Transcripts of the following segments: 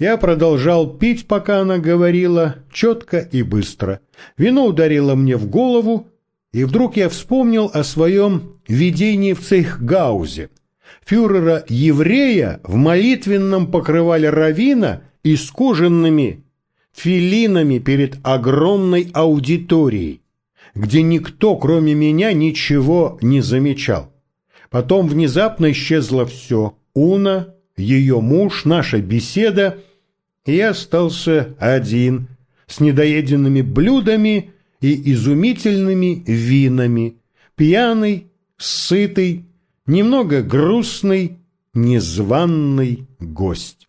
Я продолжал пить, пока она говорила, четко и быстро. Вино ударило мне в голову, и вдруг я вспомнил о своем видении в Цейхгаузе. Фюрера-еврея в молитвенном покрывале равина и с кожаными филинами перед огромной аудиторией, где никто, кроме меня, ничего не замечал. Потом внезапно исчезло все. Уна, ее муж, наша беседа, и остался один, с недоеденными блюдами и изумительными винами, пьяный, сытый, немного грустный, незваный гость.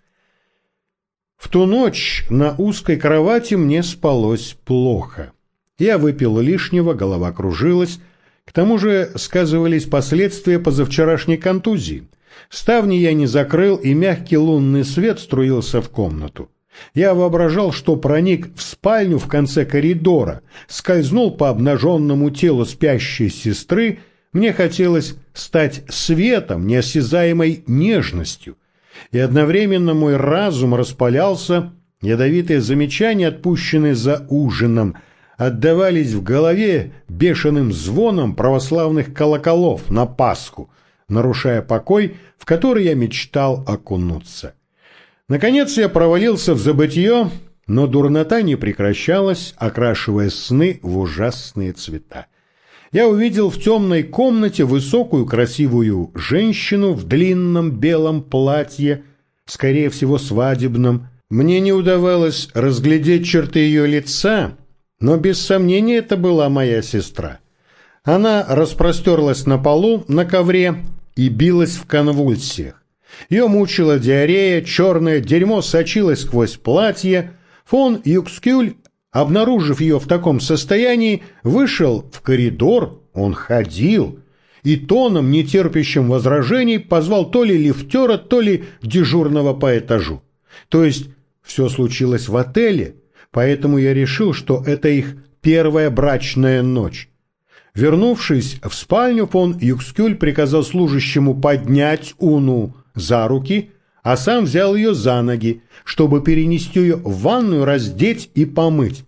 В ту ночь на узкой кровати мне спалось плохо. Я выпил лишнего, голова кружилась, к тому же сказывались последствия позавчерашней контузии. Ставни я не закрыл, и мягкий лунный свет струился в комнату. Я воображал, что проник в спальню в конце коридора, скользнул по обнаженному телу спящей сестры, мне хотелось стать светом, неосязаемой нежностью. И одновременно мой разум распалялся, ядовитые замечания, отпущенные за ужином, отдавались в голове бешеным звоном православных колоколов на Пасху, нарушая покой, в который я мечтал окунуться. Наконец я провалился в забытье, но дурнота не прекращалась, окрашивая сны в ужасные цвета. Я увидел в темной комнате высокую красивую женщину в длинном белом платье, скорее всего свадебном. Мне не удавалось разглядеть черты ее лица, но без сомнения это была моя сестра. Она распростерлась на полу на ковре и билась в конвульсиях. Ее мучила диарея, черное дерьмо сочилось сквозь платье. Фон Юкскюль, обнаружив ее в таком состоянии, вышел в коридор, он ходил, и тоном, нетерпящим возражений, позвал то ли лифтера, то ли дежурного по этажу. То есть все случилось в отеле, поэтому я решил, что это их первая брачная ночь. Вернувшись в спальню, фон Юкскюль приказал служащему поднять Уну за руки, а сам взял ее за ноги, чтобы перенести ее в ванную, раздеть и помыть.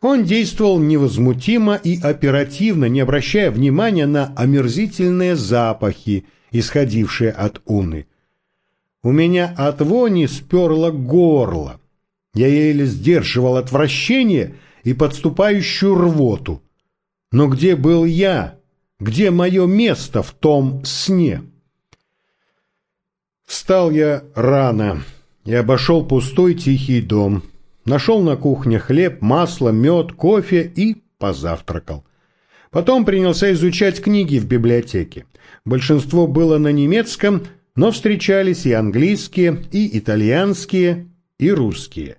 Он действовал невозмутимо и оперативно, не обращая внимания на омерзительные запахи, исходившие от Уны. У меня от вони сперло горло. Я еле сдерживал отвращение и подступающую рвоту. Но где был я? Где мое место в том сне? Встал я рано и обошел пустой тихий дом. Нашел на кухне хлеб, масло, мед, кофе и позавтракал. Потом принялся изучать книги в библиотеке. Большинство было на немецком, но встречались и английские, и итальянские, и русские.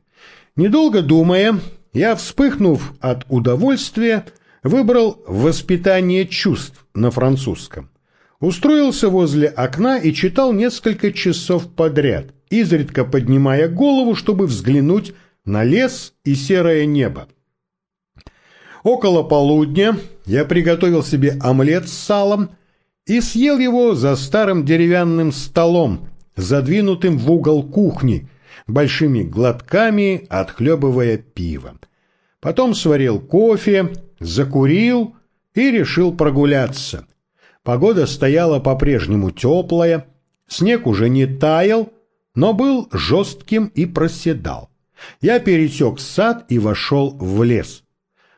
Недолго думая, я, вспыхнув от удовольствия, Выбрал «Воспитание чувств» на французском. Устроился возле окна и читал несколько часов подряд, изредка поднимая голову, чтобы взглянуть на лес и серое небо. Около полудня я приготовил себе омлет с салом и съел его за старым деревянным столом, задвинутым в угол кухни, большими глотками отхлебывая пиво. Потом сварил кофе, закурил и решил прогуляться. Погода стояла по-прежнему теплая, снег уже не таял, но был жестким и проседал. Я пересек сад и вошел в лес.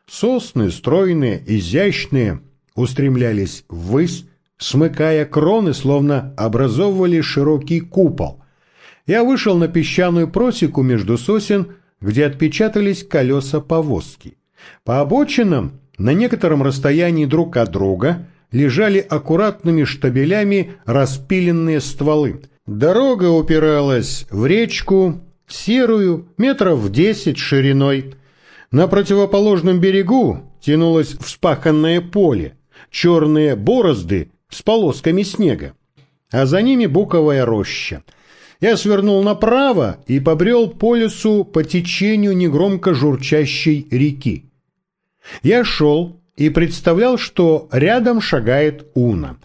Сосны, стройные, изящные, устремлялись ввысь, смыкая кроны, словно образовывали широкий купол. Я вышел на песчаную просеку между сосен, где отпечатались колеса повозки. По обочинам, на некотором расстоянии друг от друга, лежали аккуратными штабелями распиленные стволы. Дорога упиралась в речку, серую, метров десять шириной. На противоположном берегу тянулось вспаханное поле, черные борозды с полосками снега, а за ними буковая роща. Я свернул направо и побрел по лесу по течению негромко журчащей реки. Я шел и представлял, что рядом шагает Уна.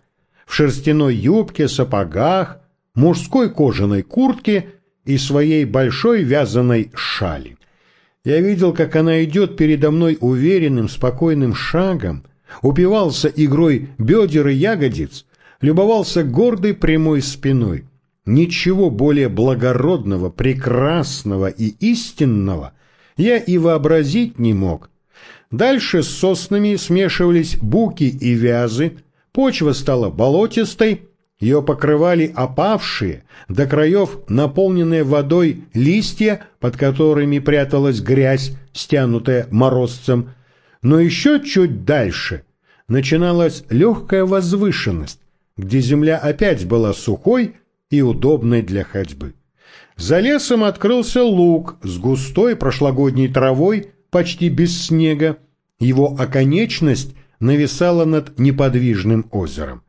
В шерстяной юбке, сапогах, мужской кожаной куртке и своей большой вязаной шали. Я видел, как она идет передо мной уверенным, спокойным шагом, упивался игрой бедер и ягодиц, любовался гордой прямой спиной. Ничего более благородного, прекрасного и истинного я и вообразить не мог. Дальше с соснами смешивались буки и вязы, почва стала болотистой, ее покрывали опавшие, до краев наполненные водой листья, под которыми пряталась грязь, стянутая морозцем. Но еще чуть дальше начиналась легкая возвышенность, где земля опять была сухой и удобной для ходьбы. За лесом открылся луг с густой прошлогодней травой, почти без снега. Его оконечность нависала над неподвижным озером.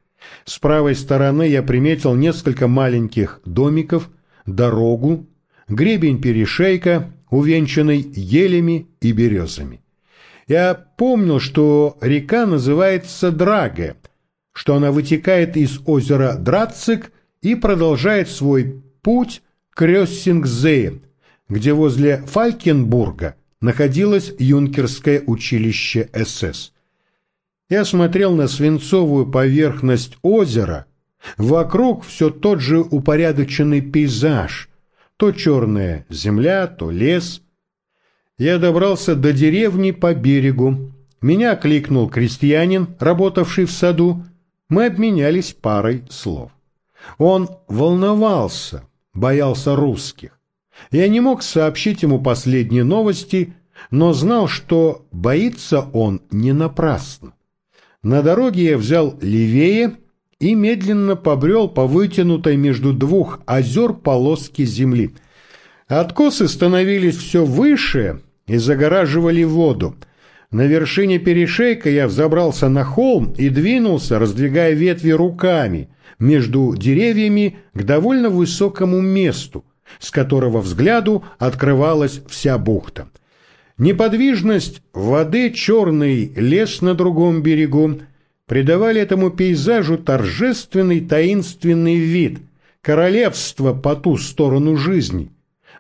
С правой стороны я приметил несколько маленьких домиков, дорогу, гребень перешейка, увенчанный елями и березами. Я помнил, что река называется Драге, что она вытекает из озера Драцик и продолжает свой путь к Рёссингзее, где возле Фалькенбурга находилось юнкерское училище СС. Я смотрел на свинцовую поверхность озера, вокруг все тот же упорядоченный пейзаж, то черная земля, то лес. Я добрался до деревни по берегу. Меня кликнул крестьянин, работавший в саду. Мы обменялись парой слов. Он волновался, боялся русских. Я не мог сообщить ему последние новости, но знал, что боится он не напрасно. На дороге я взял левее и медленно побрел по вытянутой между двух озер полоске земли. Откосы становились все выше и загораживали воду. На вершине перешейка я взобрался на холм и двинулся, раздвигая ветви руками, между деревьями к довольно высокому месту, с которого взгляду открывалась вся бухта. Неподвижность воды, черный лес на другом берегу придавали этому пейзажу торжественный таинственный вид, королевство по ту сторону жизни,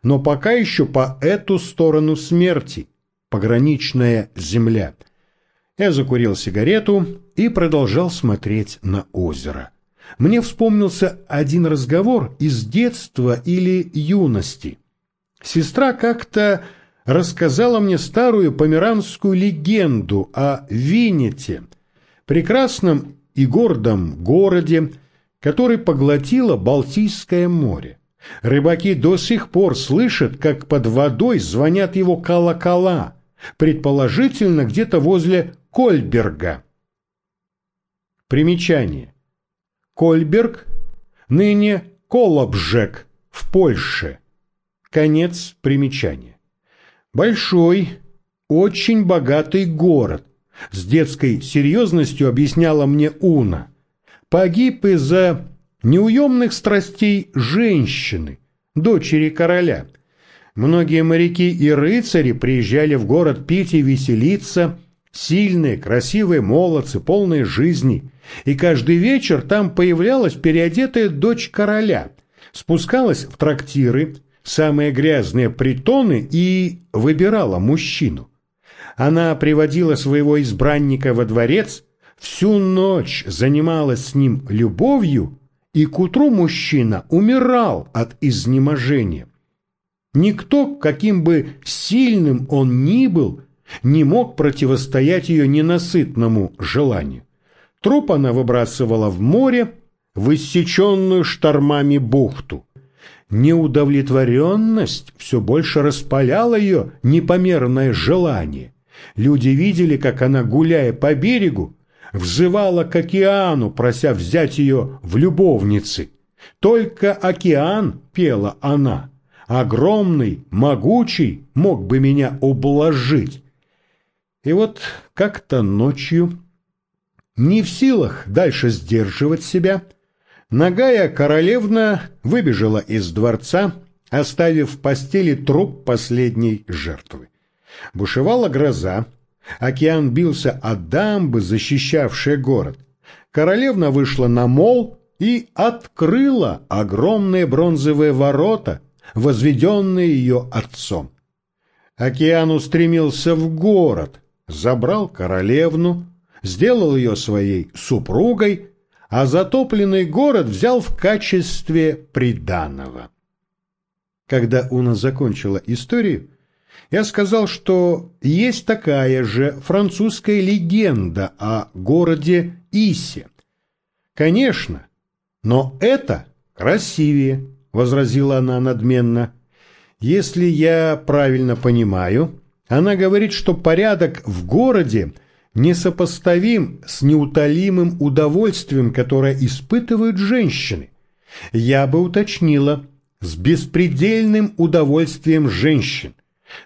но пока еще по эту сторону смерти, пограничная земля. Я закурил сигарету и продолжал смотреть на озеро. Мне вспомнился один разговор из детства или юности. Сестра как-то рассказала мне старую померанскую легенду о Винете, прекрасном и гордом городе, который поглотило Балтийское море. Рыбаки до сих пор слышат, как под водой звонят его колокола, предположительно где-то возле Кольберга. Примечание. Кольберг, ныне Колобжек в Польше. Конец примечания. Большой, очень богатый город, с детской серьезностью объясняла мне Уна. Погиб из-за неуемных страстей женщины, дочери короля. Многие моряки и рыцари приезжали в город пить и веселиться, сильные, красивые молодцы, полные жизни. И каждый вечер там появлялась переодетая дочь короля, спускалась в трактиры, самые грязные притоны и выбирала мужчину. Она приводила своего избранника во дворец, всю ночь занималась с ним любовью, и к утру мужчина умирал от изнеможения. Никто, каким бы сильным он ни был, не мог противостоять ее ненасытному желанию. Труп она выбрасывала в море, в иссеченную штормами бухту. Неудовлетворенность все больше распаляла ее непомерное желание. Люди видели, как она, гуляя по берегу, взывала к океану, прося взять ее в любовницы. Только океан, пела она, огромный, могучий, мог бы меня ублажить. И вот как-то ночью, не в силах дальше сдерживать себя, нагая королевна выбежала из дворца, оставив в постели труп последней жертвы. Бушевала гроза, океан бился от дамбы, защищавшей город. Королевна вышла на мол и открыла огромные бронзовые ворота, возведенные ее отцом. Океан устремился в город, забрал королевну, сделал ее своей супругой, а затопленный город взял в качестве приданого. Когда Уна закончила историю, я сказал, что есть такая же французская легенда о городе Исе. Конечно, но это красивее, возразила она надменно. Если я правильно понимаю, она говорит, что порядок в городе несопоставим с неутолимым удовольствием, которое испытывают женщины. Я бы уточнила, с беспредельным удовольствием женщин.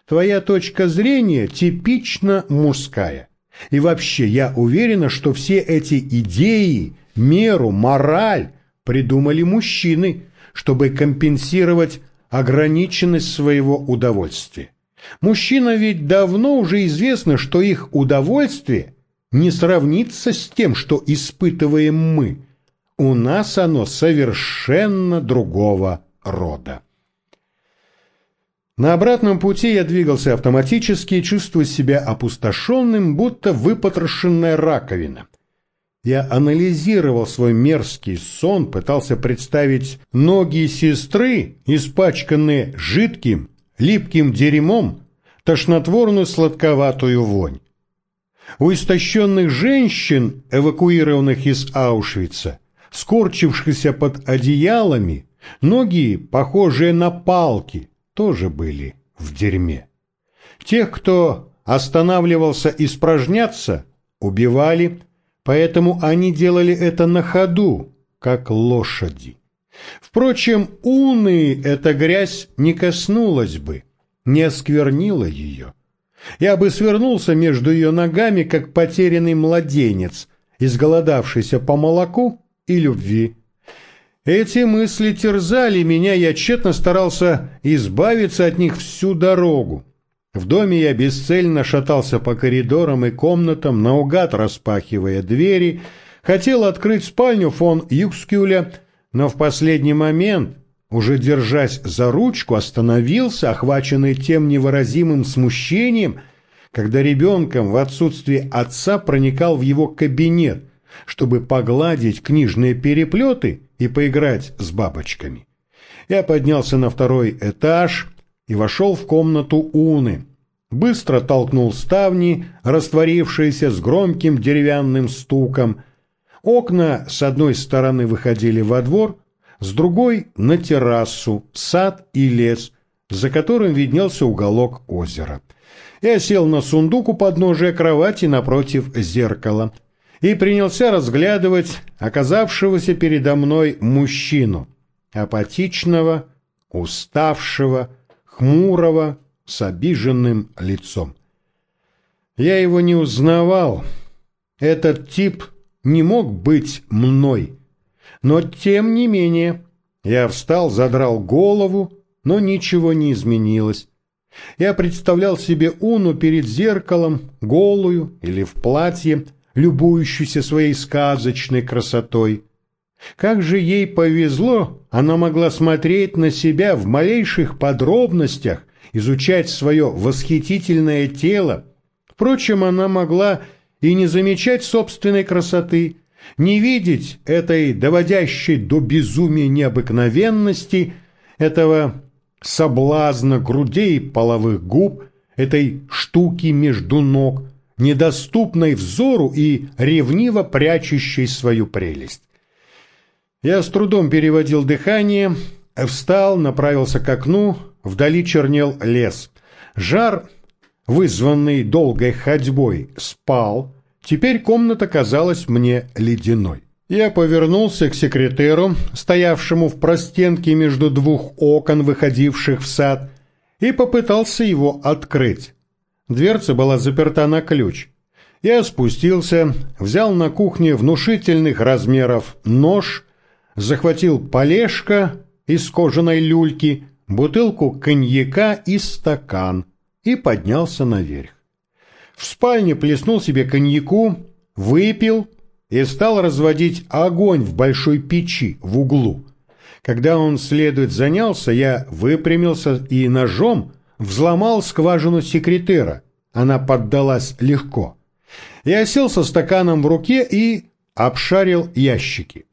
Твоя точка зрения типично мужская. И вообще, я уверена, что все эти идеи, меру, мораль придумали мужчины, чтобы компенсировать ограниченность своего удовольствия. Мужчина ведь давно уже известно, что их удовольствие не сравнится с тем, что испытываем мы. У нас оно совершенно другого рода. На обратном пути я двигался автоматически, чувствуя себя опустошенным, будто выпотрошенная раковина. Я анализировал свой мерзкий сон, пытался представить ноги сестры, испачканные жидким, липким дерьмом, тошнотворную сладковатую вонь. У истощенных женщин, эвакуированных из Аушвица, скорчившихся под одеялами, ноги, похожие на палки, тоже были в дерьме. Тех, кто останавливался испражняться, убивали, поэтому они делали это на ходу, как лошади. Впрочем, уны эта грязь не коснулась бы, не осквернила ее. Я бы свернулся между ее ногами, как потерянный младенец, изголодавшийся по молоку и любви. Эти мысли терзали меня, я тщетно старался избавиться от них всю дорогу. В доме я бесцельно шатался по коридорам и комнатам, наугад распахивая двери, хотел открыть спальню фон Юкскюля, но в последний момент, уже держась за ручку, остановился, охваченный тем невыразимым смущением, когда ребенком в отсутствие отца проникал в его кабинет, чтобы погладить книжные переплеты и поиграть с бабочками. Я поднялся на второй этаж и вошел в комнату Уны. Быстро толкнул ставни, растворившиеся с громким деревянным стуком. Окна с одной стороны выходили во двор, с другой — на террасу, сад и лес, за которым виднелся уголок озера. Я сел на сундук у подножия кровати напротив зеркала — и принялся разглядывать оказавшегося передо мной мужчину, апатичного, уставшего, хмурого, с обиженным лицом. Я его не узнавал. Этот тип не мог быть мной. Но тем не менее, я встал, задрал голову, но ничего не изменилось. Я представлял себе Уну перед зеркалом, голую или в платье, любующуюся своей сказочной красотой. Как же ей повезло, она могла смотреть на себя в малейших подробностях, изучать свое восхитительное тело. Впрочем, она могла и не замечать собственной красоты, не видеть этой доводящей до безумия необыкновенности, этого соблазна грудей половых губ, этой штуки между ног – недоступной взору и ревниво прячущей свою прелесть. Я с трудом переводил дыхание, встал, направился к окну, вдали чернел лес. Жар, вызванный долгой ходьбой, спал, теперь комната казалась мне ледяной. Я повернулся к секретеру, стоявшему в простенке между двух окон, выходивших в сад, и попытался его открыть. Дверца была заперта на ключ. Я спустился, взял на кухне внушительных размеров нож, захватил полежка из кожаной люльки, бутылку коньяка и стакан и поднялся наверх. В спальне плеснул себе коньяку, выпил и стал разводить огонь в большой печи в углу. Когда он следует занялся, я выпрямился и ножом взломал скважину секретера. Она поддалась легко. Я сел со стаканом в руке и обшарил ящики.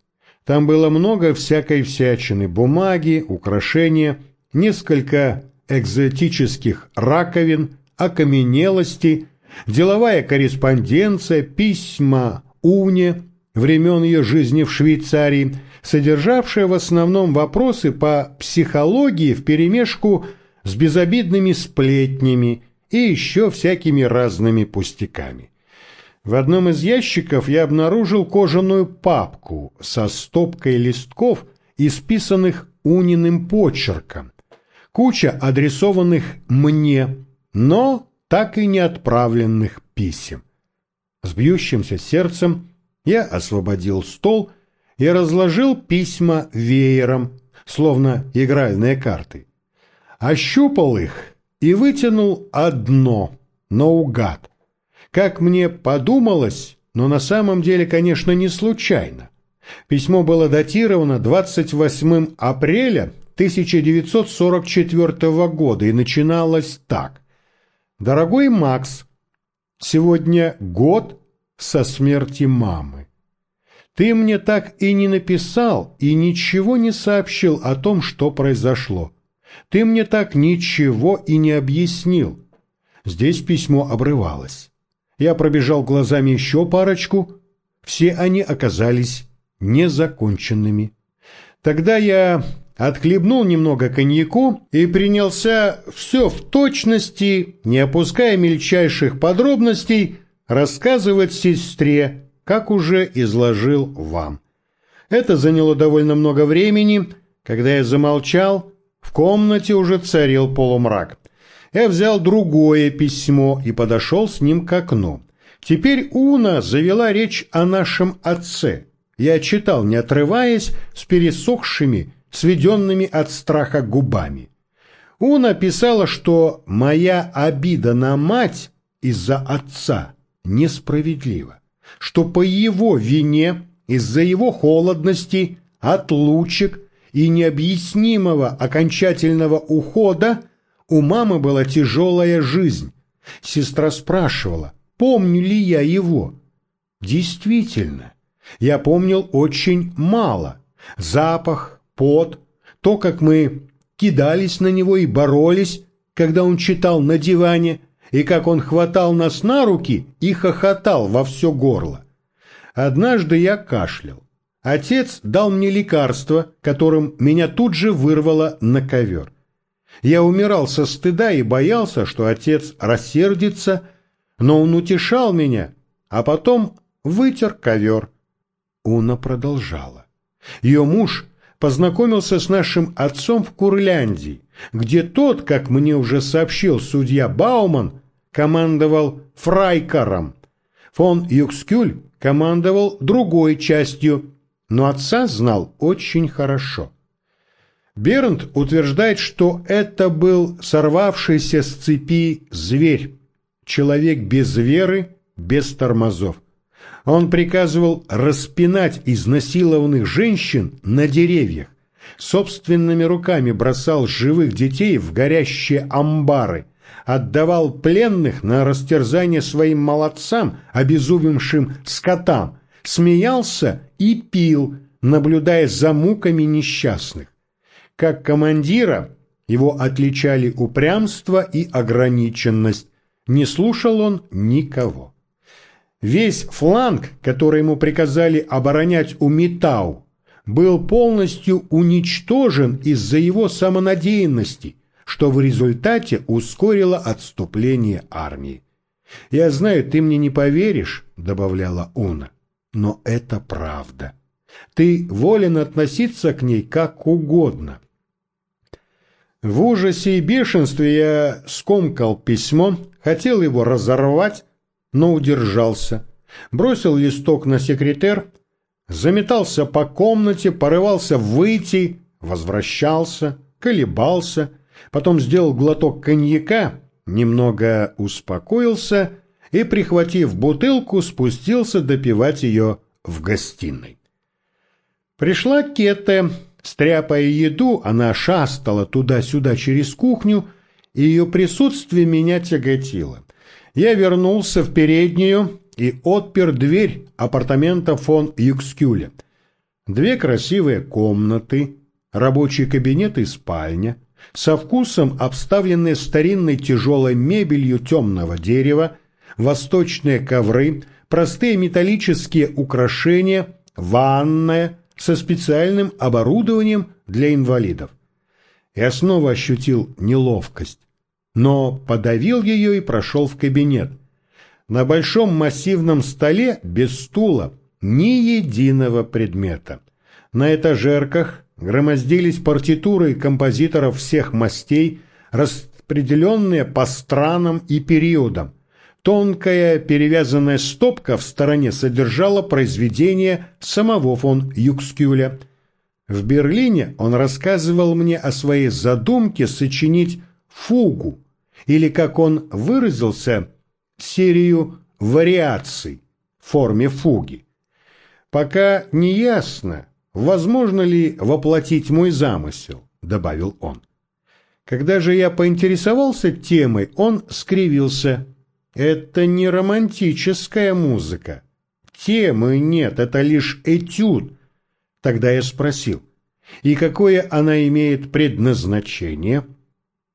Там было много всякой всячины, бумаги, украшения, несколько экзотических раковин, окаменелости, деловая корреспонденция, письма Уне времен ее жизни в Швейцарии, содержавшая в основном вопросы по психологии вперемешку с безобидными сплетнями и еще всякими разными пустяками. В одном из ящиков я обнаружил кожаную папку со стопкой листков, исписанных униным почерком, куча адресованных мне, но так и не отправленных писем. С бьющимся сердцем я освободил стол и разложил письма веером, словно игральные карты. Ощупал их и вытянул одно, наугад. Как мне подумалось, но на самом деле, конечно, не случайно. Письмо было датировано 28 апреля 1944 года и начиналось так. «Дорогой Макс, сегодня год со смерти мамы. Ты мне так и не написал и ничего не сообщил о том, что произошло. Ты мне так ничего и не объяснил. Здесь письмо обрывалось. Я пробежал глазами еще парочку. Все они оказались незаконченными. Тогда я отхлебнул немного коньяку и принялся все в точности, не опуская мельчайших подробностей, рассказывать сестре, как уже изложил вам. Это заняло довольно много времени. Когда я замолчал, в комнате уже царил полумрак. Я взял другое письмо и подошел с ним к окну. Теперь Уна завела речь о нашем отце. Я читал, не отрываясь, с пересохшими, сведенными от страха губами. Уна писала, что моя обида на мать из-за отца несправедлива, что по его вине, из-за его холодности, отлучек и необъяснимого окончательного ухода у мамы была тяжелая жизнь. Сестра спрашивала, помню ли я его. Действительно, я помнил очень мало. Запах, пот, то, как мы кидались на него и боролись, когда он читал на диване – и как он хватал нас на руки и хохотал во все горло. Однажды я кашлял. Отец дал мне лекарство, которым меня тут же вырвало на ковер. Я умирал со стыда и боялся, что отец рассердится, но он утешал меня, а потом вытер ковер. Уна продолжала. Ее муж познакомился с нашим отцом в Курляндии, где тот, как мне уже сообщил судья Бауман, командовал фрайкаром. Фон Юкскюль командовал другой частью, но отца знал очень хорошо. Бернт утверждает, что это был сорвавшийся с цепи зверь, человек без веры, без тормозов. Он приказывал распинать изнасилованных женщин на деревьях, собственными руками бросал живых детей в горящие амбары, отдавал пленных на растерзание своим молодцам, обезумевшим скотам, смеялся и пил, наблюдая за муками несчастных. Как командира его отличали упрямство и ограниченность, не слушал он никого. Весь фланг, который ему приказали оборонять у Митау, был полностью уничтожен из-за его самонадеянности, что в результате ускорило отступление армии. «Я знаю, ты мне не поверишь», — добавляла Уна, — «но это правда. Ты волен относиться к ней как угодно». В ужасе и бешенстве я скомкал письмо, хотел его разорвать, но удержался. Бросил листок на секретер, заметался по комнате, порывался выйти, возвращался, колебался, потом сделал глоток коньяка, немного успокоился и, прихватив бутылку, спустился допивать ее в гостиной. Пришла Кете, Стряпая еду, она шастала туда-сюда через кухню, и ее присутствие меня тяготило. Я вернулся в переднюю и отпер дверь апартамента фон Юкскюля. Две красивые комнаты, рабочий кабинет и спальня, со вкусом обставленные старинной тяжелой мебелью темного дерева, восточные ковры, простые металлические украшения, ванная со специальным оборудованием для инвалидов. Я снова ощутил неловкость, но подавил ее и прошел в кабинет. На большом массивном столе без стула ни единого предмета. На этажерках громоздились партитуры композиторов всех мастей, распределенные по странам и периодам. Тонкая перевязанная стопка в стороне содержала произведение самого фон Юкскюля. В Берлине он рассказывал мне о своей задумке сочинить фугу, или, как он выразился, серию вариаций в форме фуги. Пока не ясно, возможно ли воплотить мой замысел, добавил он. Когда же я поинтересовался темой, он скривился. Это не романтическая музыка. Темы нет, это лишь этюд. Тогда я спросил, и какое она имеет предназначение?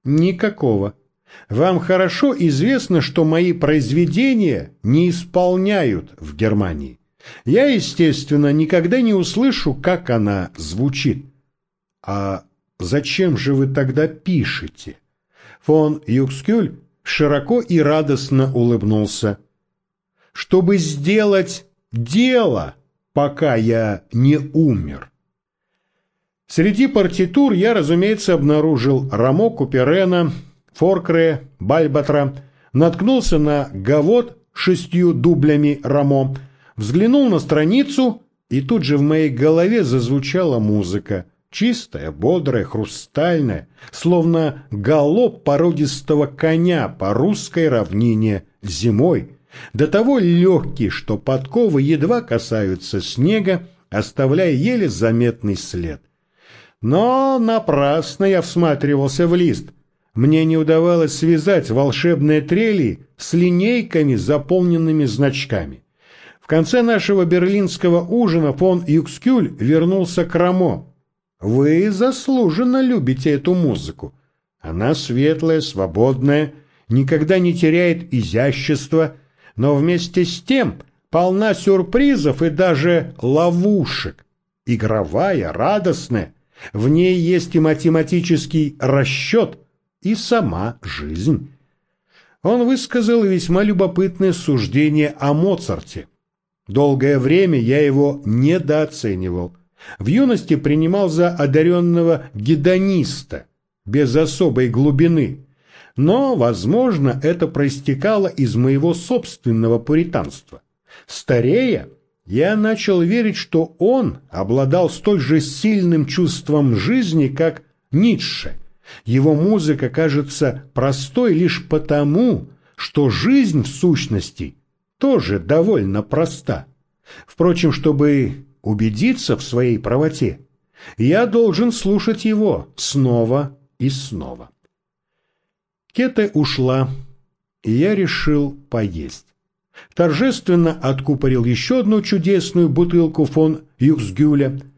Никакого. Вам хорошо известно, что мои произведения не исполняют в Германии. Я, естественно, никогда не услышу, как она звучит. А зачем же вы тогда пишете? Фон Юкскюль широко и радостно улыбнулся. Чтобы сделать дело, пока я не умер. Среди партитур я, разумеется, обнаружил Рамо Куперена, Форкре, Бальбатра, наткнулся на Гавот шестью дублями Рамо, взглянул на страницу, и тут же в моей голове зазвучала музыка. Чистая, бодрая, хрустальная, словно галоп породистого коня по русской равнине зимой, до того легкий, что подковы едва касаются снега, оставляя еле заметный след. Но напрасно я всматривался в лист — мне не удавалось связать волшебные трели с линейками, заполненными значками. В конце нашего берлинского ужина фон Юкскюль вернулся к Рамо. «Вы заслуженно любите эту музыку. Она светлая, свободная, никогда не теряет изящества, но вместе с тем полна сюрпризов и даже ловушек. Игровая, радостная, в ней есть и математический расчет – и сама жизнь. Он высказал весьма любопытное суждение о Моцарте. Долгое время я его недооценивал. В юности принимал за одаренного гедониста, без особой глубины. Но, возможно, это проистекало из моего собственного пуританства. Старея, я начал верить, что он обладал столь же сильным чувством жизни, как Ницше – его музыка кажется простой лишь потому, что жизнь в сущности тоже довольно проста. Впрочем, чтобы убедиться в своей правоте, я должен слушать его снова и снова. Кета ушла, и я решил поесть. Торжественно откупорил еще одну чудесную бутылку фон Юксгюля –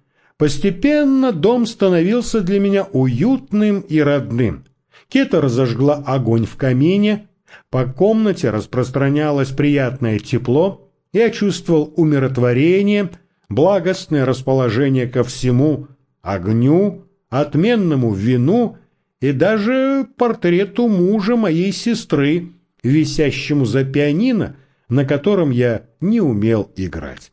Постепенно дом становился для меня уютным и родным. Кета разожгла огонь в камине, по комнате распространялось приятное тепло, я чувствовал умиротворение, благостное расположение ко всему, огню, отменному вину и даже портрету мужа моей сестры, висящему за пианино, на котором я не умел играть.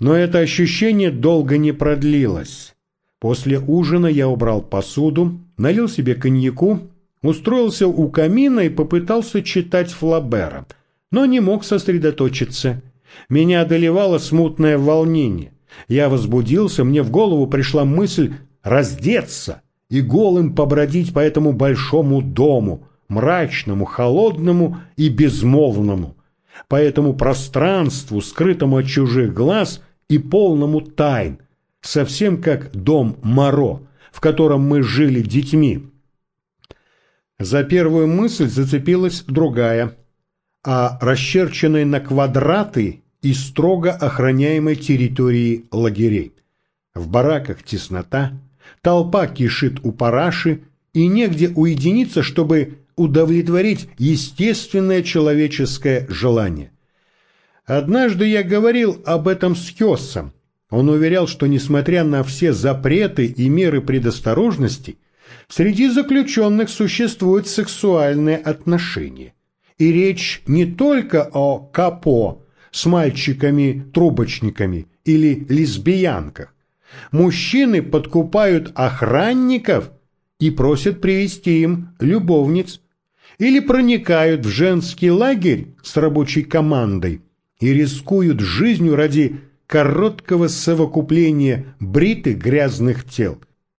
Но это ощущение долго не продлилось. После ужина я убрал посуду, налил себе коньяку, устроился у камина и попытался читать Флабера, но не мог сосредоточиться. Меня одолевало смутное волнение. Я возбудился, мне в голову пришла мысль раздеться и голым побродить по этому большому дому, мрачному, холодному и безмолвному, по этому пространству, скрытому от чужих глаз – и полному тайн, совсем как дом Моро, в котором мы жили детьми. За первую мысль зацепилась другая, о расчерченной на квадраты и строго охраняемой территории лагерей. В бараках теснота, толпа кишит у параши, и негде уединиться, чтобы удовлетворить естественное человеческое желание. Однажды я говорил об этом с Хессом. Он уверял, что несмотря на все запреты и меры предосторожности, среди заключенных существуют сексуальные отношения. И речь не только о капо с мальчиками-трубочниками или лесбиянках. Мужчины подкупают охранников и просят привести им любовниц. Или проникают в женский лагерь с рабочей командой и рискуют жизнью ради короткого совокупления бритых грязных тел.